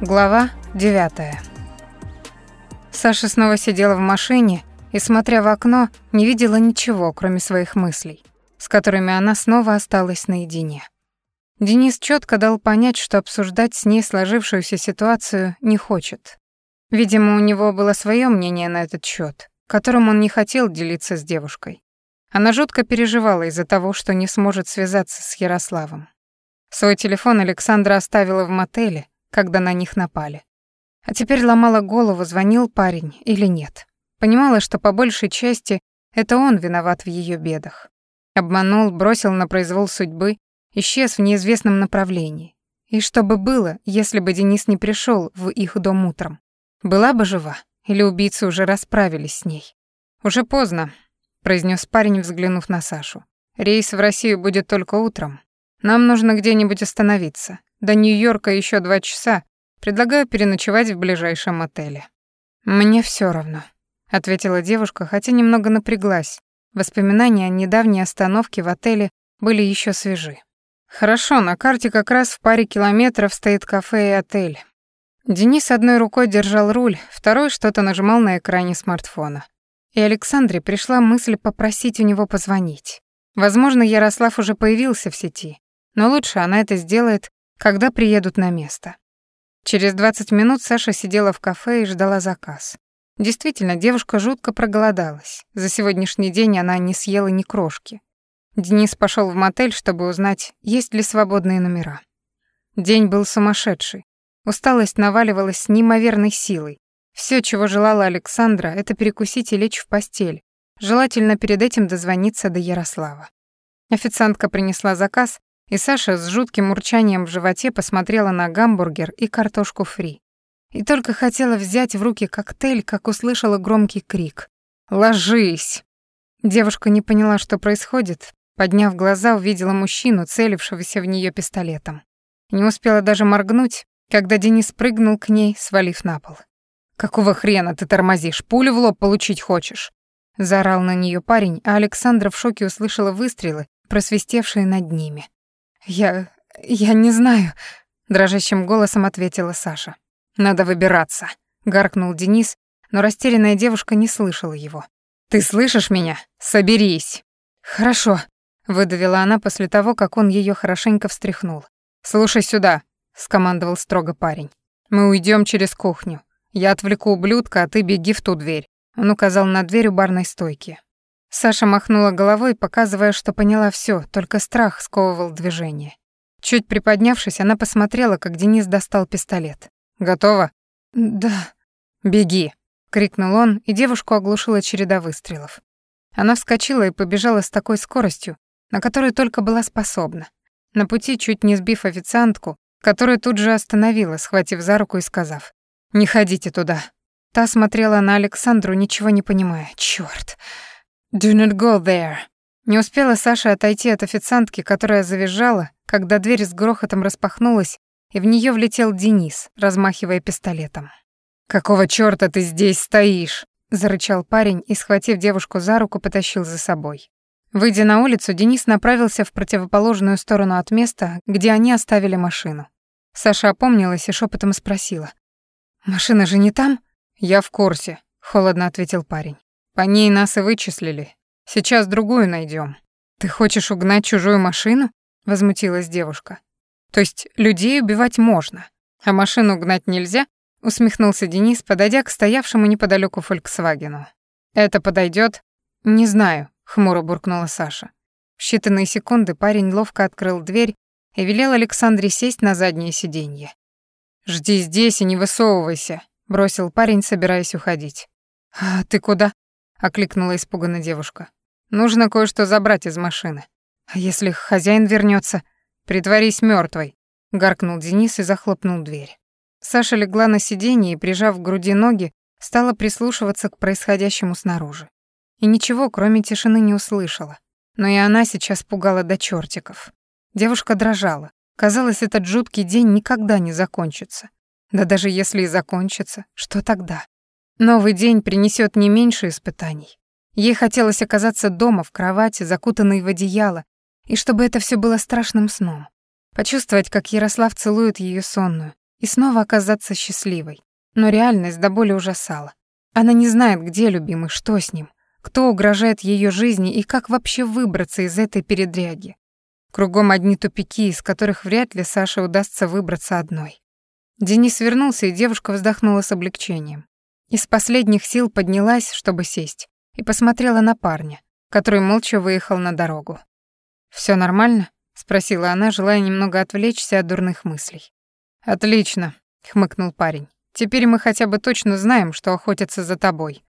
Глава 9. Саша снова сидела в машине и, смотря в окно, не видела ничего, кроме своих мыслей, с которыми она снова осталась наедине. Денис четко дал понять, что обсуждать с ней сложившуюся ситуацию не хочет. Видимо, у него было свое мнение на этот счет, которым он не хотел делиться с девушкой. Она жутко переживала из-за того, что не сможет связаться с Ярославом. Свой телефон Александра оставила в мотеле, когда на них напали. А теперь ломала голову, звонил парень или нет. Понимала, что по большей части это он виноват в ее бедах. Обманул, бросил на произвол судьбы, исчез в неизвестном направлении. И что бы было, если бы Денис не пришел в их дом утром? Была бы жива, или убийцы уже расправились с ней? «Уже поздно», — произнес парень, взглянув на Сашу. «Рейс в Россию будет только утром. Нам нужно где-нибудь остановиться. До Нью-Йорка еще два часа. Предлагаю переночевать в ближайшем отеле». «Мне все равно», — ответила девушка, хотя немного напряглась. Воспоминания о недавней остановке в отеле были еще свежи. «Хорошо, на карте как раз в паре километров стоит кафе и отель». Денис одной рукой держал руль, второй что-то нажимал на экране смартфона. И Александре пришла мысль попросить у него позвонить. Возможно, Ярослав уже появился в сети, но лучше она это сделает, когда приедут на место. Через 20 минут Саша сидела в кафе и ждала заказ. Действительно, девушка жутко проголодалась. За сегодняшний день она не съела ни крошки. Денис пошел в мотель, чтобы узнать, есть ли свободные номера. День был сумасшедший. Усталость наваливалась с неимоверной силой. Все, чего желала Александра, это перекусить и лечь в постель, желательно перед этим дозвониться до Ярослава. Официантка принесла заказ, и Саша с жутким урчанием в животе посмотрела на гамбургер и картошку фри. И только хотела взять в руки коктейль, как услышала громкий крик. «Ложись!» Девушка не поняла, что происходит. Подняв глаза, увидела мужчину, целившегося в нее пистолетом. Не успела даже моргнуть, когда Денис прыгнул к ней, свалив на пол. «Какого хрена ты тормозишь? Пулю в лоб получить хочешь?» Заорал на нее парень, а Александра в шоке услышала выстрелы, просвистевшие над ними. «Я... я не знаю», — дрожащим голосом ответила Саша. «Надо выбираться», — гаркнул Денис, но растерянная девушка не слышала его. «Ты слышишь меня? Соберись!» «Хорошо», — выдавила она после того, как он ее хорошенько встряхнул. «Слушай сюда», — скомандовал строго парень. «Мы уйдем через кухню. Я отвлеку ублюдка, а ты беги в ту дверь». Он указал на дверь у барной стойки. Саша махнула головой, показывая, что поняла все, только страх сковывал движение. Чуть приподнявшись, она посмотрела, как Денис достал пистолет. «Готова?» «Да». «Беги!» — крикнул он, и девушку оглушила череда выстрелов. Она вскочила и побежала с такой скоростью, на которую только была способна. На пути, чуть не сбив официантку, которая тут же остановила, схватив за руку и сказав «Не ходите туда». Та смотрела на Александру, ничего не понимая. «Чёрт!» «Do not go there». Не успела Саша отойти от официантки, которая завизжала, когда дверь с грохотом распахнулась, и в нее влетел Денис, размахивая пистолетом. «Какого чёрта ты здесь стоишь?» — зарычал парень и, схватив девушку за руку, потащил за собой. Выйдя на улицу, Денис направился в противоположную сторону от места, где они оставили машину. Саша опомнилась и шепотом спросила. «Машина же не там?» «Я в курсе», — холодно ответил парень. По ней нас и вычислили. Сейчас другую найдем. Ты хочешь угнать чужую машину? возмутилась девушка. То есть людей убивать можно, а машину угнать нельзя? усмехнулся Денис, подойдя к стоявшему неподалеку Фольксвагену. Это подойдет? Не знаю, хмуро буркнула Саша. В считанные секунды парень ловко открыл дверь и велел Александре сесть на заднее сиденье. «Жди здесь и не высовывайся», — бросил парень, собираясь уходить. «А ты куда?» Окликнула испуганная девушка. Нужно кое-что забрать из машины. А если хозяин вернется, притворись мертвой, гаркнул Денис и захлопнул дверь. Саша легла на сиденье и, прижав к груди ноги, стала прислушиваться к происходящему снаружи. И ничего, кроме тишины, не услышала. Но и она сейчас пугала до чертиков. Девушка дрожала. Казалось, этот жуткий день никогда не закончится. Да даже если и закончится, что тогда? Новый день принесет не меньше испытаний. Ей хотелось оказаться дома, в кровати, закутанной в одеяло, и чтобы это все было страшным сном. Почувствовать, как Ярослав целует ее сонную, и снова оказаться счастливой. Но реальность до боли ужасала. Она не знает, где любимый, что с ним, кто угрожает ее жизни и как вообще выбраться из этой передряги. Кругом одни тупики, из которых вряд ли Саше удастся выбраться одной. Денис вернулся, и девушка вздохнула с облегчением. Из последних сил поднялась, чтобы сесть, и посмотрела на парня, который молча выехал на дорогу. Все нормально?» — спросила она, желая немного отвлечься от дурных мыслей. «Отлично», — хмыкнул парень. «Теперь мы хотя бы точно знаем, что охотятся за тобой».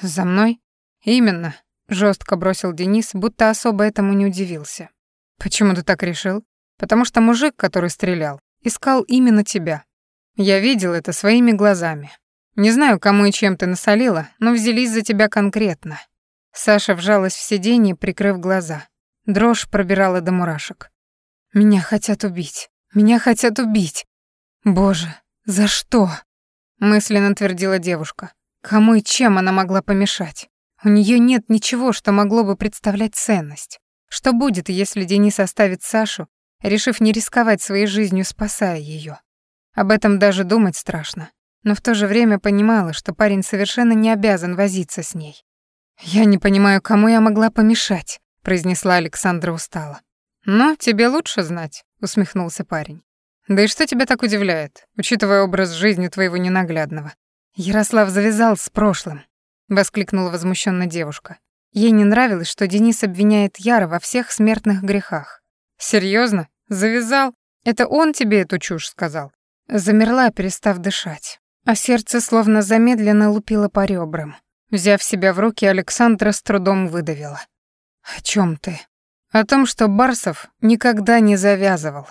«За мной?» «Именно», — жестко бросил Денис, будто особо этому не удивился. «Почему ты так решил?» «Потому что мужик, который стрелял, искал именно тебя. Я видел это своими глазами. Не знаю, кому и чем ты насолила, но взялись за тебя конкретно». Саша вжалась в сиденье, прикрыв глаза. Дрожь пробирала до мурашек. «Меня хотят убить. Меня хотят убить. Боже, за что?» Мысленно твердила девушка. Кому и чем она могла помешать? У нее нет ничего, что могло бы представлять ценность. Что будет, если Денис оставит Сашу, решив не рисковать своей жизнью, спасая ее? Об этом даже думать страшно. Но в то же время понимала, что парень совершенно не обязан возиться с ней. «Я не понимаю, кому я могла помешать», — произнесла Александра устало. «Ну, тебе лучше знать», — усмехнулся парень. «Да и что тебя так удивляет, учитывая образ жизни твоего ненаглядного?» «Ярослав завязал с прошлым», — воскликнула возмущенно девушка. Ей не нравилось, что Денис обвиняет Яра во всех смертных грехах. Серьезно? Завязал? Это он тебе эту чушь сказал?» Замерла, перестав дышать. А сердце словно замедленно лупило по ребрам. Взяв себя в руки, Александра с трудом выдавила. «О чем ты?» «О том, что Барсов никогда не завязывал.